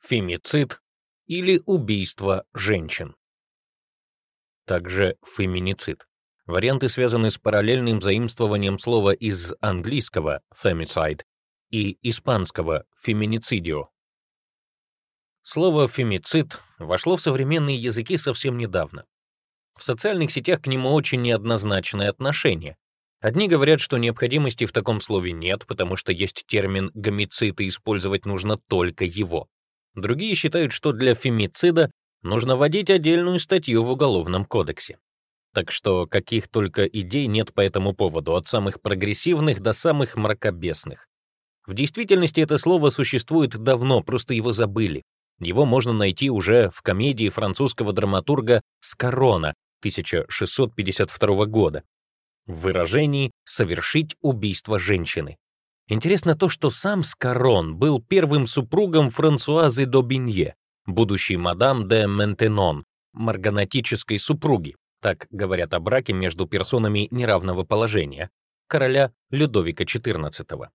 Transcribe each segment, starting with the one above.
фемицид или убийство женщин. Также феминицид. Варианты связаны с параллельным заимствованием слова из английского femicide и испанского feminicídio. Слово «фемицид» вошло в современные языки совсем недавно. В социальных сетях к нему очень неоднозначное отношение. Одни говорят, что необходимости в таком слове нет, потому что есть термин «гомицид» и использовать нужно только его. Другие считают, что для фемицида нужно вводить отдельную статью в Уголовном кодексе. Так что каких только идей нет по этому поводу, от самых прогрессивных до самых мракобесных. В действительности это слово существует давно, просто его забыли. Его можно найти уже в комедии французского драматурга Скорона 1652 года в выражении «совершить убийство женщины». Интересно то, что сам Скарон был первым супругом Франсуазы Добинье, будущей мадам де Ментенон, марганатической супруги, так говорят о браке между персонами неравного положения, короля Людовика XIV.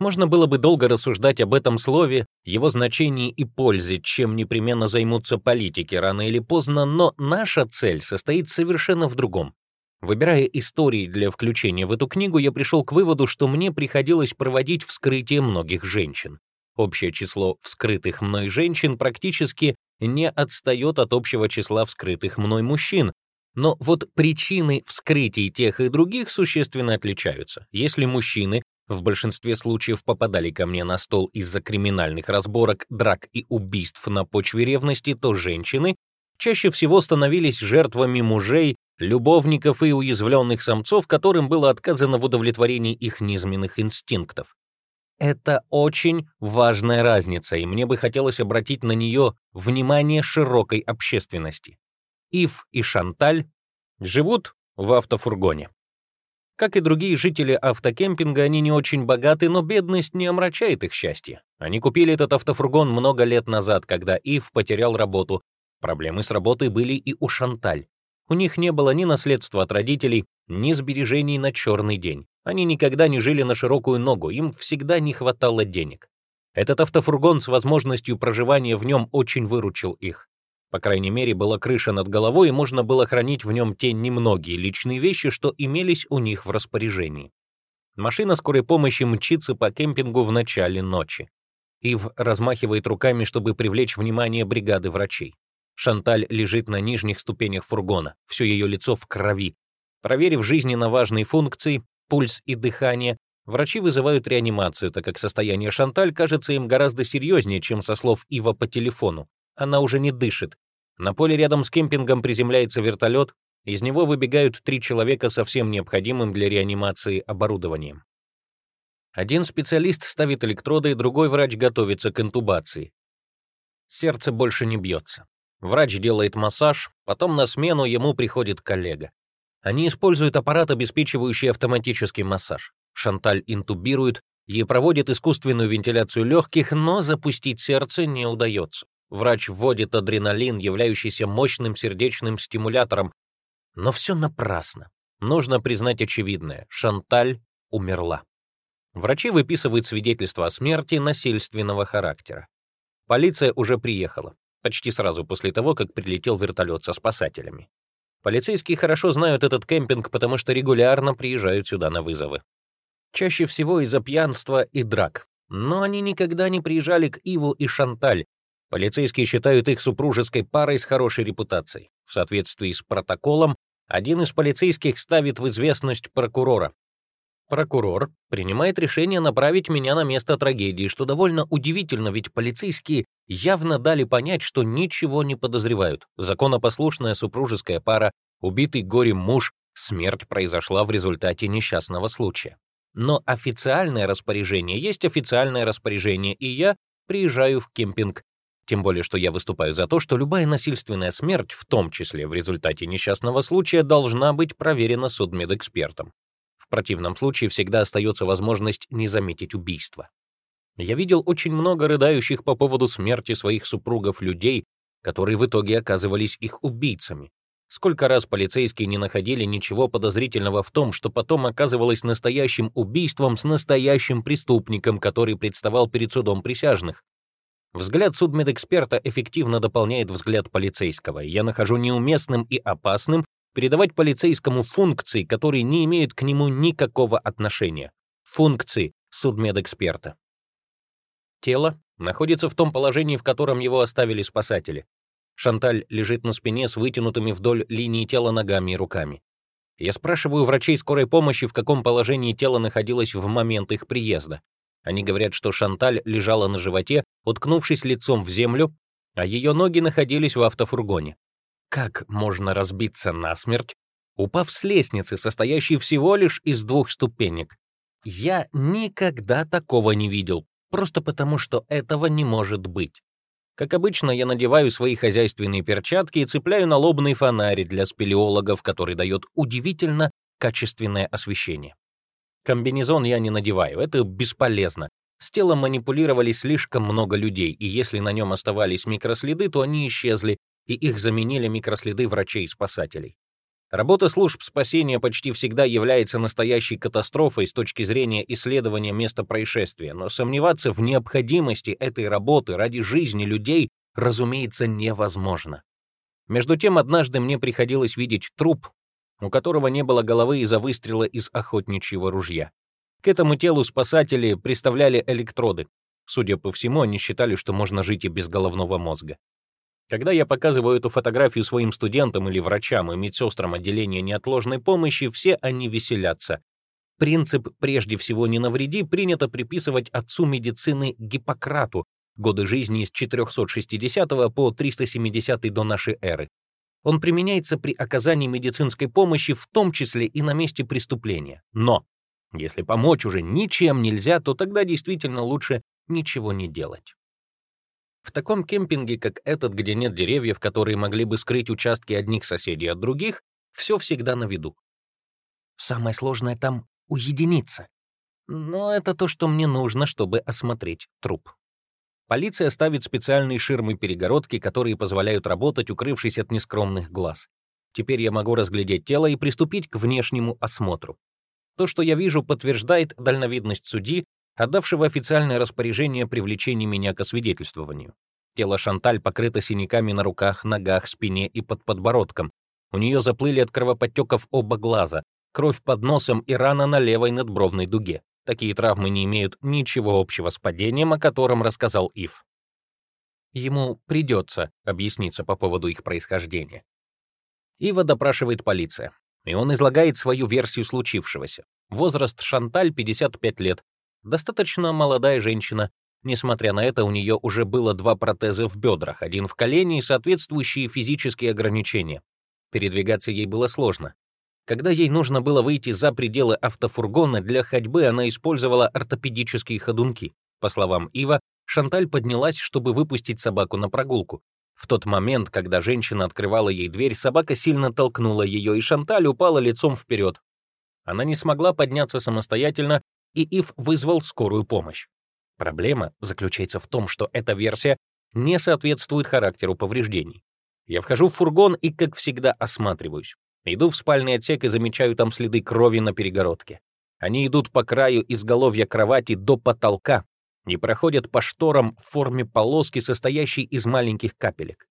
Можно было бы долго рассуждать об этом слове, его значении и пользе, чем непременно займутся политики рано или поздно, но наша цель состоит совершенно в другом. Выбирая истории для включения в эту книгу, я пришел к выводу, что мне приходилось проводить вскрытие многих женщин. Общее число вскрытых мной женщин практически не отстает от общего числа вскрытых мной мужчин, но вот причины вскрытий тех и других существенно отличаются. Если мужчины в большинстве случаев попадали ко мне на стол из-за криминальных разборок, драк и убийств на почве ревности, то женщины чаще всего становились жертвами мужей, любовников и уязвленных самцов, которым было отказано в удовлетворении их низменных инстинктов. Это очень важная разница, и мне бы хотелось обратить на нее внимание широкой общественности. Ив и Шанталь живут в автофургоне. Как и другие жители автокемпинга, они не очень богаты, но бедность не омрачает их счастье. Они купили этот автофургон много лет назад, когда Ив потерял работу. Проблемы с работой были и у Шанталь. У них не было ни наследства от родителей, ни сбережений на черный день. Они никогда не жили на широкую ногу, им всегда не хватало денег. Этот автофургон с возможностью проживания в нем очень выручил их. По крайней мере, была крыша над головой, и можно было хранить в нем те немногие личные вещи, что имелись у них в распоряжении. Машина скорой помощи мчится по кемпингу в начале ночи. Ив размахивает руками, чтобы привлечь внимание бригады врачей. Шанталь лежит на нижних ступенях фургона, все ее лицо в крови. Проверив жизненно важные функции, пульс и дыхание, врачи вызывают реанимацию, так как состояние Шанталь кажется им гораздо серьезнее, чем со слов Ива по телефону. Она уже не дышит. На поле рядом с кемпингом приземляется вертолет, из него выбегают три человека со всем необходимым для реанимации оборудованием. Один специалист ставит электроды, другой врач готовится к интубации. Сердце больше не бьется. Врач делает массаж, потом на смену ему приходит коллега. Они используют аппарат, обеспечивающий автоматический массаж. Шанталь интубирует, ей проводит искусственную вентиляцию легких, но запустить сердце не удается. Врач вводит адреналин, являющийся мощным сердечным стимулятором. Но все напрасно. Нужно признать очевидное. Шанталь умерла. Врачи выписывают свидетельство о смерти насильственного характера. Полиция уже приехала почти сразу после того, как прилетел вертолет со спасателями. Полицейские хорошо знают этот кемпинг, потому что регулярно приезжают сюда на вызовы. Чаще всего из-за пьянства и драк. Но они никогда не приезжали к Иву и Шанталь. Полицейские считают их супружеской парой с хорошей репутацией. В соответствии с протоколом, один из полицейских ставит в известность прокурора. Прокурор принимает решение направить меня на место трагедии, что довольно удивительно, ведь полицейские явно дали понять, что ничего не подозревают. Законопослушная супружеская пара, убитый горем муж, смерть произошла в результате несчастного случая. Но официальное распоряжение есть официальное распоряжение, и я приезжаю в кемпинг. Тем более, что я выступаю за то, что любая насильственная смерть, в том числе в результате несчастного случая, должна быть проверена судмедэкспертом. В противном случае всегда остается возможность не заметить убийство. Я видел очень много рыдающих по поводу смерти своих супругов людей, которые в итоге оказывались их убийцами. Сколько раз полицейские не находили ничего подозрительного в том, что потом оказывалось настоящим убийством с настоящим преступником, который представал перед судом присяжных. Взгляд судмедэксперта эффективно дополняет взгляд полицейского, и я нахожу неуместным и опасным передавать полицейскому функции, которые не имеют к нему никакого отношения. Функции судмедэксперта. Тело находится в том положении, в котором его оставили спасатели. Шанталь лежит на спине с вытянутыми вдоль линии тела ногами и руками. Я спрашиваю врачей скорой помощи, в каком положении тело находилось в момент их приезда. Они говорят, что Шанталь лежала на животе, уткнувшись лицом в землю, а ее ноги находились в автофургоне. Как можно разбиться насмерть, упав с лестницы, состоящей всего лишь из двух ступенек? Я никогда такого не видел, просто потому что этого не может быть. Как обычно, я надеваю свои хозяйственные перчатки и цепляю налобный фонарь для спелеологов, который дает удивительно качественное освещение. Комбинезон я не надеваю, это бесполезно. С телом манипулировали слишком много людей, и если на нем оставались микроследы, то они исчезли, и их заменили микроследы врачей и спасателей. Работа служб спасения почти всегда является настоящей катастрофой с точки зрения исследования места происшествия, но сомневаться в необходимости этой работы ради жизни людей, разумеется, невозможно. Между тем, однажды мне приходилось видеть труп, у которого не было головы из-за выстрела из охотничьего ружья. К этому телу спасатели приставляли электроды. Судя по всему, они считали, что можно жить и без головного мозга. Когда я показываю эту фотографию своим студентам или врачам и медсестрам отделения неотложной помощи, все они веселятся. Принцип «прежде всего не навреди» принято приписывать отцу медицины Гиппократу, годы жизни с 460 по 370 до нашей эры. Он применяется при оказании медицинской помощи, в том числе и на месте преступления. Но если помочь уже ничем нельзя, то тогда действительно лучше ничего не делать. В таком кемпинге, как этот, где нет деревьев, которые могли бы скрыть участки одних соседей от других, все всегда на виду. Самое сложное там — уединиться. Но это то, что мне нужно, чтобы осмотреть труп. Полиция ставит специальные ширмы-перегородки, которые позволяют работать, укрывшись от нескромных глаз. Теперь я могу разглядеть тело и приступить к внешнему осмотру. То, что я вижу, подтверждает дальновидность судьи, отдавшего официальное распоряжение о привлечении меня к освидетельствованию. Тело Шанталь покрыто синяками на руках, ногах, спине и под подбородком. У нее заплыли от кровоподтеков оба глаза, кровь под носом и рана на левой надбровной дуге. Такие травмы не имеют ничего общего с падением, о котором рассказал Ив. Ему придется объясниться по поводу их происхождения. Ива допрашивает полиция, и он излагает свою версию случившегося. Возраст Шанталь — 55 лет, Достаточно молодая женщина. Несмотря на это, у нее уже было два протеза в бедрах, один в колене и соответствующие физические ограничения. Передвигаться ей было сложно. Когда ей нужно было выйти за пределы автофургона для ходьбы, она использовала ортопедические ходунки. По словам Ива, Шанталь поднялась, чтобы выпустить собаку на прогулку. В тот момент, когда женщина открывала ей дверь, собака сильно толкнула ее, и Шанталь упала лицом вперед. Она не смогла подняться самостоятельно и Ив вызвал скорую помощь. Проблема заключается в том, что эта версия не соответствует характеру повреждений. Я вхожу в фургон и, как всегда, осматриваюсь. Иду в спальный отсек и замечаю там следы крови на перегородке. Они идут по краю изголовья кровати до потолка и проходят по шторам в форме полоски, состоящей из маленьких капелек.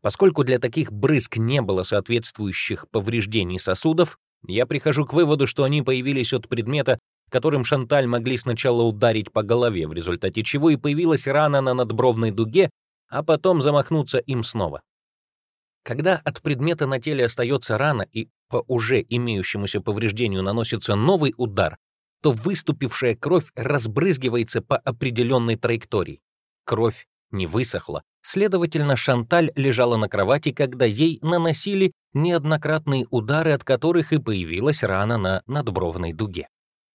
Поскольку для таких брызг не было соответствующих повреждений сосудов, я прихожу к выводу, что они появились от предмета, которым Шанталь могли сначала ударить по голове, в результате чего и появилась рана на надбровной дуге, а потом замахнуться им снова. Когда от предмета на теле остается рана и по уже имеющемуся повреждению наносится новый удар, то выступившая кровь разбрызгивается по определенной траектории. Кровь не высохла, следовательно, Шанталь лежала на кровати, когда ей наносили неоднократные удары, от которых и появилась рана на надбровной дуге.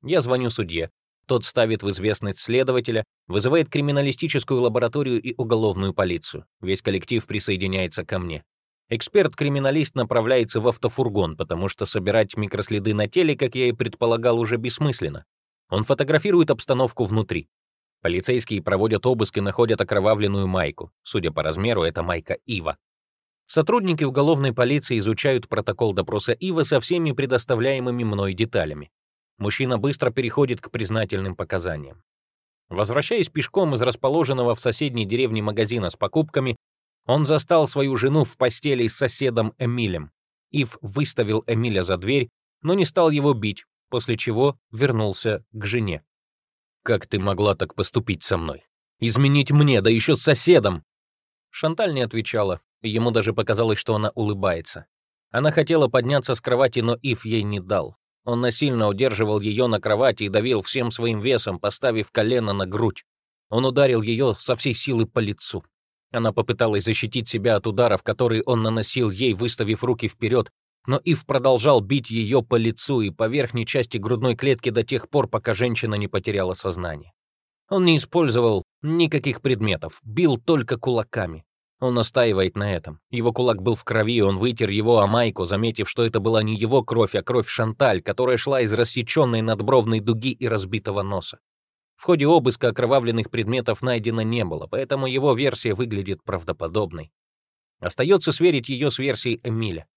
Я звоню судье. Тот ставит в известность следователя, вызывает криминалистическую лабораторию и уголовную полицию. Весь коллектив присоединяется ко мне. Эксперт-криминалист направляется в автофургон, потому что собирать микроследы на теле, как я и предполагал, уже бессмысленно. Он фотографирует обстановку внутри. Полицейские проводят обыск и находят окровавленную майку. Судя по размеру, это майка Ива. Сотрудники уголовной полиции изучают протокол допроса Ива со всеми предоставляемыми мной деталями. Мужчина быстро переходит к признательным показаниям. Возвращаясь пешком из расположенного в соседней деревне магазина с покупками, он застал свою жену в постели с соседом Эмилем. Ив выставил Эмиля за дверь, но не стал его бить, после чего вернулся к жене. «Как ты могла так поступить со мной? Изменить мне, да еще с соседом!» Шанталь не отвечала, и ему даже показалось, что она улыбается. Она хотела подняться с кровати, но Ив ей не дал. Он насильно удерживал ее на кровати и давил всем своим весом, поставив колено на грудь. Он ударил ее со всей силы по лицу. Она попыталась защитить себя от ударов, которые он наносил ей, выставив руки вперед, но Ив продолжал бить ее по лицу и по верхней части грудной клетки до тех пор, пока женщина не потеряла сознание. Он не использовал никаких предметов, бил только кулаками. Он настаивает на этом. Его кулак был в крови, он вытер его о майку, заметив, что это была не его кровь, а кровь Шанталь, которая шла из рассеченной надбровной дуги и разбитого носа. В ходе обыска окровавленных предметов найдено не было, поэтому его версия выглядит правдоподобной. Остается сверить ее с версией Эмиля.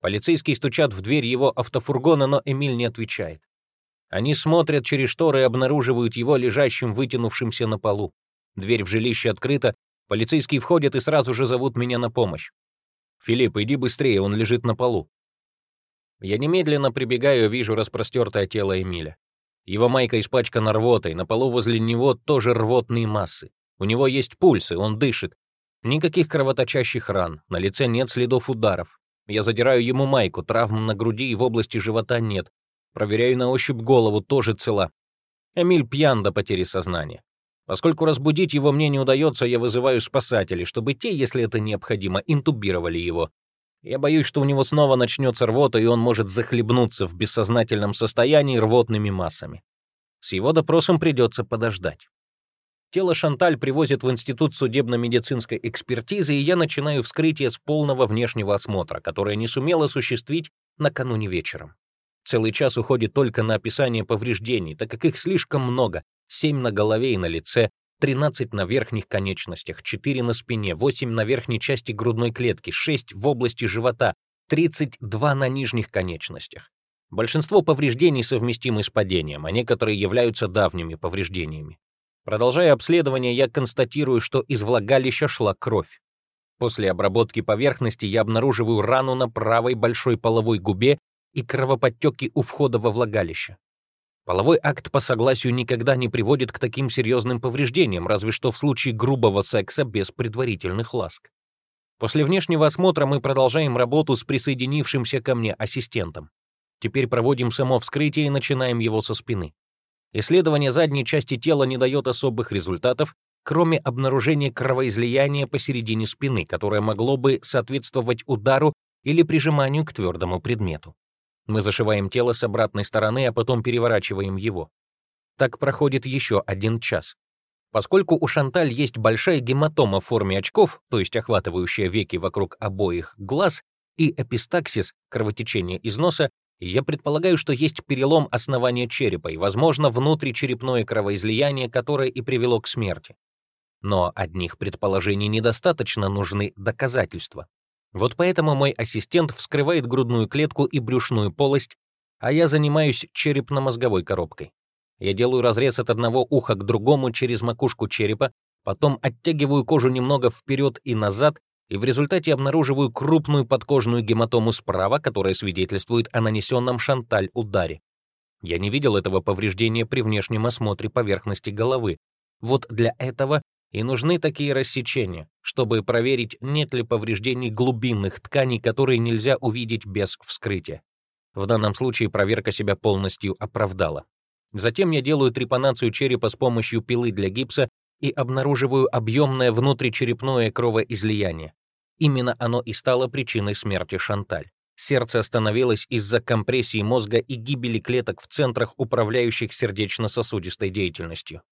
Полицейские стучат в дверь его автофургона, но Эмиль не отвечает. Они смотрят через шторы и обнаруживают его лежащим, вытянувшимся на полу. Дверь в жилище открыта, Полицейские входят и сразу же зовут меня на помощь. «Филипп, иди быстрее, он лежит на полу». Я немедленно прибегаю, вижу распростертое тело Эмиля. Его майка испачкана рвотой, на полу возле него тоже рвотные массы. У него есть пульсы, он дышит. Никаких кровоточащих ран, на лице нет следов ударов. Я задираю ему майку, травм на груди и в области живота нет. Проверяю на ощупь голову, тоже цела. Эмиль пьян до потери сознания. Поскольку разбудить его мне не удается, я вызываю спасателей, чтобы те, если это необходимо, интубировали его. Я боюсь, что у него снова начнется рвота, и он может захлебнуться в бессознательном состоянии рвотными массами. С его допросом придется подождать. Тело Шанталь привозят в Институт судебно-медицинской экспертизы, и я начинаю вскрытие с полного внешнего осмотра, которое не сумел осуществить накануне вечером. Целый час уходит только на описание повреждений, так как их слишком много, 7 на голове и на лице, 13 на верхних конечностях, 4 на спине, 8 на верхней части грудной клетки, 6 в области живота, 32 на нижних конечностях. Большинство повреждений совместимы с падением, а некоторые являются давними повреждениями. Продолжая обследование, я констатирую, что из влагалища шла кровь. После обработки поверхности я обнаруживаю рану на правой большой половой губе и кровоподтеки у входа во влагалище. Половой акт по согласию никогда не приводит к таким серьезным повреждениям, разве что в случае грубого секса без предварительных ласк. После внешнего осмотра мы продолжаем работу с присоединившимся ко мне ассистентом. Теперь проводим само вскрытие и начинаем его со спины. Исследование задней части тела не дает особых результатов, кроме обнаружения кровоизлияния посередине спины, которое могло бы соответствовать удару или прижиманию к твердому предмету. Мы зашиваем тело с обратной стороны, а потом переворачиваем его. Так проходит еще один час. Поскольку у Шанталь есть большая гематома в форме очков, то есть охватывающая веки вокруг обоих глаз, и эпистаксис, кровотечение из носа, я предполагаю, что есть перелом основания черепа и, возможно, внутричерепное кровоизлияние, которое и привело к смерти. Но одних предположений недостаточно, нужны доказательства. Вот поэтому мой ассистент вскрывает грудную клетку и брюшную полость, а я занимаюсь черепно-мозговой коробкой. Я делаю разрез от одного уха к другому через макушку черепа, потом оттягиваю кожу немного вперед и назад, и в результате обнаруживаю крупную подкожную гематому справа, которая свидетельствует о нанесенном шанталь ударе. Я не видел этого повреждения при внешнем осмотре поверхности головы. Вот для этого и нужны такие рассечения, чтобы проверить, нет ли повреждений глубинных тканей, которые нельзя увидеть без вскрытия. В данном случае проверка себя полностью оправдала. Затем я делаю трепанацию черепа с помощью пилы для гипса и обнаруживаю объемное внутричерепное кровоизлияние. Именно оно и стало причиной смерти Шанталь. Сердце остановилось из-за компрессии мозга и гибели клеток в центрах, управляющих сердечно-сосудистой деятельностью.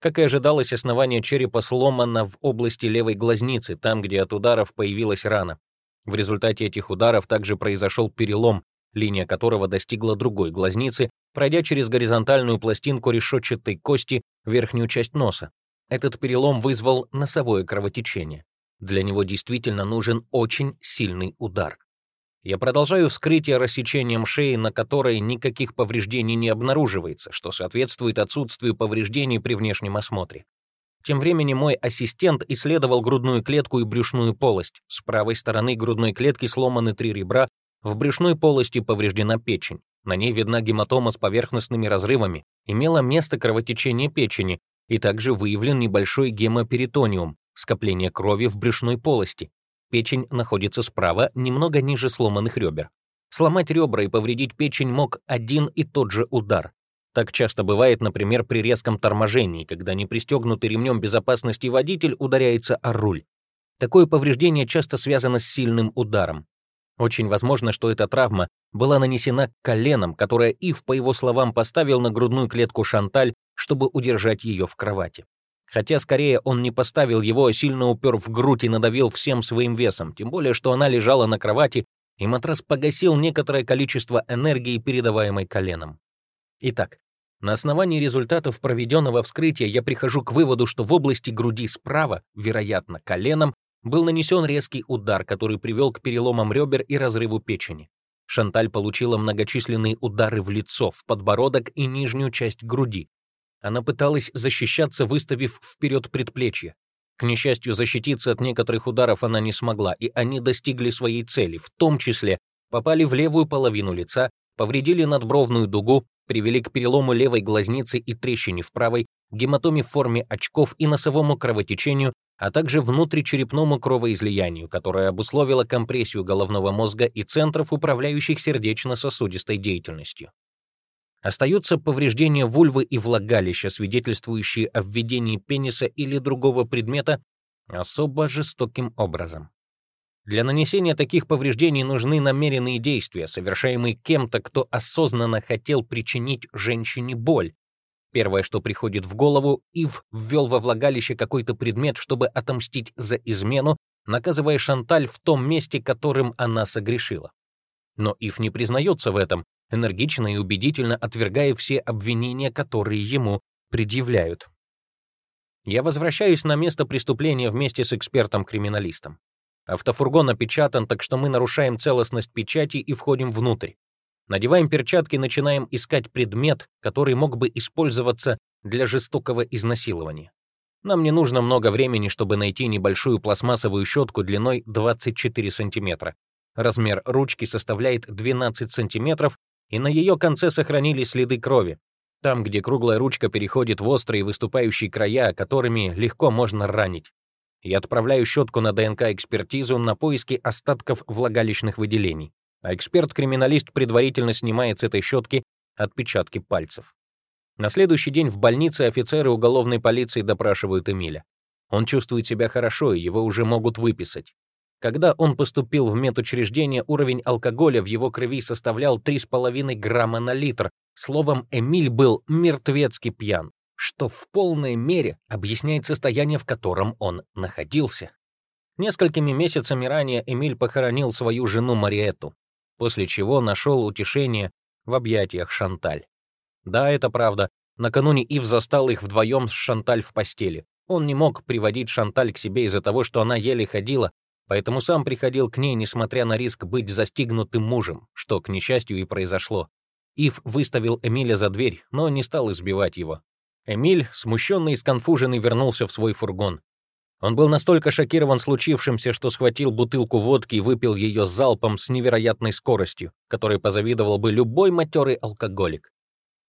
Как и ожидалось, основание черепа сломано в области левой глазницы, там, где от ударов появилась рана. В результате этих ударов также произошел перелом, линия которого достигла другой глазницы, пройдя через горизонтальную пластинку решетчатой кости верхнюю часть носа. Этот перелом вызвал носовое кровотечение. Для него действительно нужен очень сильный удар. Я продолжаю вскрытие рассечением шеи, на которой никаких повреждений не обнаруживается, что соответствует отсутствию повреждений при внешнем осмотре. Тем временем мой ассистент исследовал грудную клетку и брюшную полость. С правой стороны грудной клетки сломаны три ребра, в брюшной полости повреждена печень. На ней видна гематома с поверхностными разрывами, имело место кровотечение печени, и также выявлен небольшой гемоперитониум, скопление крови в брюшной полости. Печень находится справа, немного ниже сломанных ребер. Сломать ребра и повредить печень мог один и тот же удар. Так часто бывает, например, при резком торможении, когда непристегнутый ремнем безопасности водитель ударяется о руль. Такое повреждение часто связано с сильным ударом. Очень возможно, что эта травма была нанесена коленом, которое Ив, по его словам, поставил на грудную клетку Шанталь, чтобы удержать ее в кровати. Хотя, скорее, он не поставил его, а сильно упер в грудь и надавил всем своим весом, тем более, что она лежала на кровати, и матрас погасил некоторое количество энергии, передаваемой коленом. Итак, на основании результатов проведенного вскрытия я прихожу к выводу, что в области груди справа, вероятно, коленом, был нанесен резкий удар, который привел к переломам ребер и разрыву печени. Шанталь получила многочисленные удары в лицо, в подбородок и нижнюю часть груди. Она пыталась защищаться, выставив вперед предплечье. К несчастью, защититься от некоторых ударов она не смогла, и они достигли своей цели, в том числе попали в левую половину лица, повредили надбровную дугу, привели к перелому левой глазницы и трещине в правой, гематоме в форме очков и носовому кровотечению, а также внутричерепному кровоизлиянию, которое обусловило компрессию головного мозга и центров, управляющих сердечно-сосудистой деятельностью. Остаются повреждения вульвы и влагалища, свидетельствующие о введении пениса или другого предмета особо жестоким образом. Для нанесения таких повреждений нужны намеренные действия, совершаемые кем-то, кто осознанно хотел причинить женщине боль, Первое, что приходит в голову, Ив ввел во влагалище какой-то предмет, чтобы отомстить за измену, наказывая Шанталь в том месте, которым она согрешила. Но Ив не признается в этом, энергично и убедительно отвергая все обвинения, которые ему предъявляют. Я возвращаюсь на место преступления вместе с экспертом-криминалистом. Автофургон опечатан, так что мы нарушаем целостность печати и входим внутрь. Надеваем перчатки и начинаем искать предмет, который мог бы использоваться для жестокого изнасилования. Нам не нужно много времени, чтобы найти небольшую пластмассовую щетку длиной 24 сантиметра. Размер ручки составляет 12 сантиметров, и на ее конце сохранились следы крови. Там, где круглая ручка переходит в острые выступающие края, которыми легко можно ранить. Я отправляю щетку на ДНК-экспертизу на поиски остатков влагалищных выделений а эксперт-криминалист предварительно снимает с этой щетки отпечатки пальцев. На следующий день в больнице офицеры уголовной полиции допрашивают Эмиля. Он чувствует себя хорошо, и его уже могут выписать. Когда он поступил в медучреждение, уровень алкоголя в его крови составлял 3,5 грамма на литр. Словом, Эмиль был мертвецки пьян, что в полной мере объясняет состояние, в котором он находился. Несколькими месяцами ранее Эмиль похоронил свою жену Мариетту после чего нашел утешение в объятиях Шанталь. Да, это правда, накануне Ив застал их вдвоем с Шанталь в постели. Он не мог приводить Шанталь к себе из-за того, что она еле ходила, поэтому сам приходил к ней, несмотря на риск быть застигнутым мужем, что, к несчастью, и произошло. Ив выставил Эмиля за дверь, но не стал избивать его. Эмиль, смущенный и сконфуженный, вернулся в свой фургон. Он был настолько шокирован случившимся, что схватил бутылку водки и выпил ее залпом с невероятной скоростью, которой позавидовал бы любой матерый алкоголик.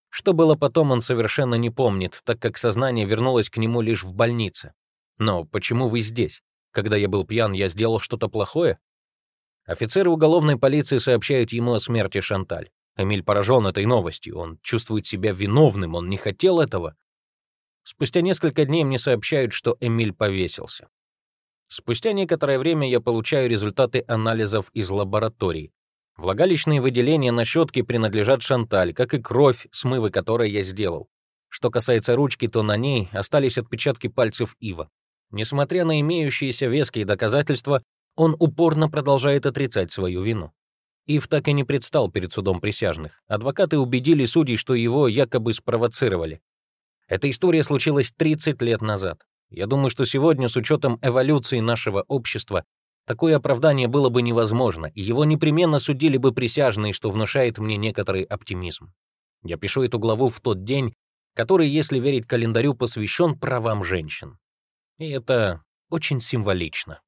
Что было потом, он совершенно не помнит, так как сознание вернулось к нему лишь в больнице. Но почему вы здесь? Когда я был пьян, я сделал что-то плохое? Офицеры уголовной полиции сообщают ему о смерти Шанталь. Эмиль поражен этой новостью, он чувствует себя виновным, он не хотел этого. Спустя несколько дней мне сообщают, что Эмиль повесился. Спустя некоторое время я получаю результаты анализов из лабораторий. Влагалищные выделения на щетке принадлежат Шанталь, как и кровь, смывы которой я сделал. Что касается ручки, то на ней остались отпечатки пальцев Ива. Несмотря на имеющиеся веские доказательства, он упорно продолжает отрицать свою вину. Ив так и не предстал перед судом присяжных. Адвокаты убедили судей, что его якобы спровоцировали. Эта история случилась 30 лет назад. Я думаю, что сегодня, с учетом эволюции нашего общества, Такое оправдание было бы невозможно, и его непременно судили бы присяжные, что внушает мне некоторый оптимизм. Я пишу эту главу в тот день, который, если верить календарю, посвящен правам женщин. И это очень символично.